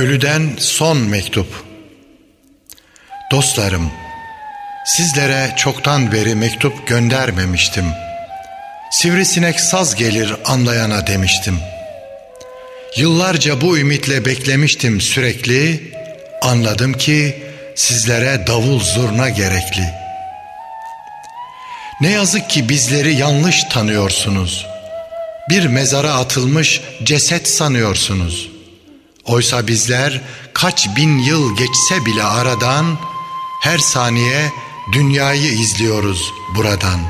Ölüden son mektup. Dostlarım, sizlere çoktan beri mektup göndermemiştim. Sivrisinek saz gelir anlayana demiştim. Yıllarca bu ümitle beklemiştim sürekli. Anladım ki sizlere davul zurna gerekli. Ne yazık ki bizleri yanlış tanıyorsunuz. Bir mezara atılmış ceset sanıyorsunuz.'' Oysa bizler kaç bin yıl geçse bile aradan her saniye dünyayı izliyoruz buradan.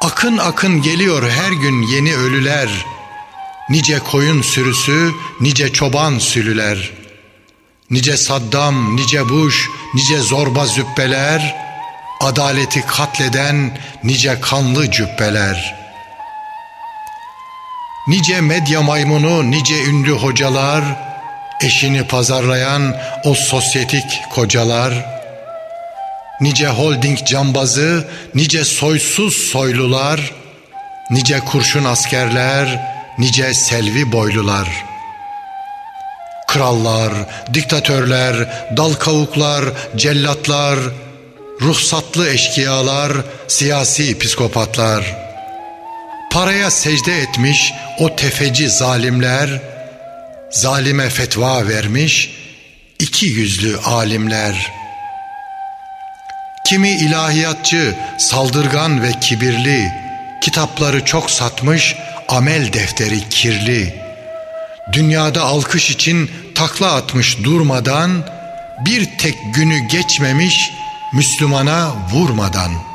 Akın akın geliyor her gün yeni ölüler. Nice koyun sürüsü, nice çoban sülüler. Nice Saddam, nice Bush, nice zorba züppeler. Adaleti katleden nice kanlı cübbeler.'' Nice medya maymunu, nice ünlü hocalar, eşini pazarlayan o sosyetik kocalar, nice holding cambazı, nice soysuz soylular, nice kurşun askerler, nice selvi boylular. Krallar, diktatörler, dal kavuklar, cellatlar, ruhsatlı eşkıyalar, siyasi psikopatlar.'' Paraya secde etmiş o tefeci zalimler, zalime fetva vermiş iki yüzlü alimler. Kimi ilahiyatçı, saldırgan ve kibirli, kitapları çok satmış, amel defteri kirli. Dünyada alkış için takla atmış durmadan, bir tek günü geçmemiş Müslümana vurmadan.''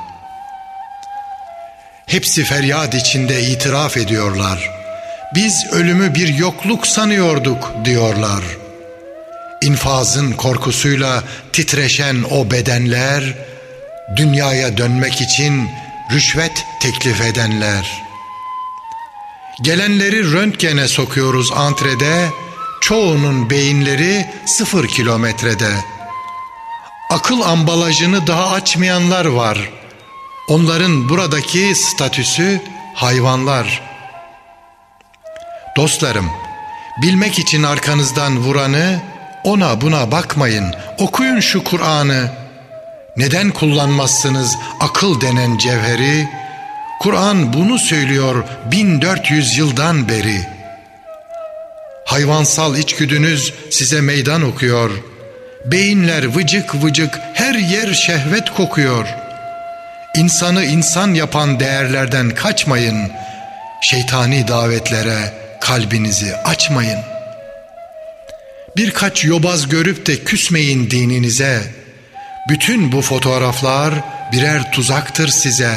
Hepsi feryat içinde itiraf ediyorlar. Biz ölümü bir yokluk sanıyorduk diyorlar. İnfazın korkusuyla titreşen o bedenler, dünyaya dönmek için rüşvet teklif edenler. Gelenleri röntgene sokuyoruz antrede, çoğunun beyinleri sıfır kilometrede. Akıl ambalajını daha açmayanlar var.'' Onların buradaki statüsü hayvanlar. Dostlarım, bilmek için arkanızdan vuranı, ona buna bakmayın, okuyun şu Kur'an'ı. Neden kullanmazsınız akıl denen cevheri? Kur'an bunu söylüyor 1400 yıldan beri. Hayvansal içgüdünüz size meydan okuyor. Beyinler vıcık vıcık her yer şehvet kokuyor.'' İnsanı insan yapan değerlerden kaçmayın. Şeytani davetlere kalbinizi açmayın. Birkaç yobaz görüp de küsmeyin dininize. Bütün bu fotoğraflar birer tuzaktır size.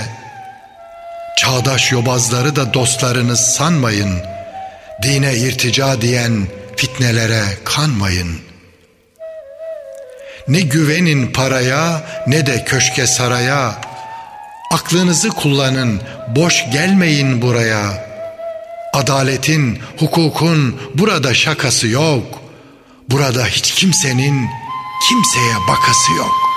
Çağdaş yobazları da dostlarınız sanmayın. Dine irtica diyen fitnelere kanmayın. Ne güvenin paraya ne de köşke saraya.'' Aklınızı kullanın, boş gelmeyin buraya. Adaletin, hukukun burada şakası yok. Burada hiç kimsenin kimseye bakası yok.